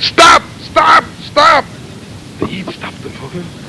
Stop! Stop! Stop! The heat stopped the motor.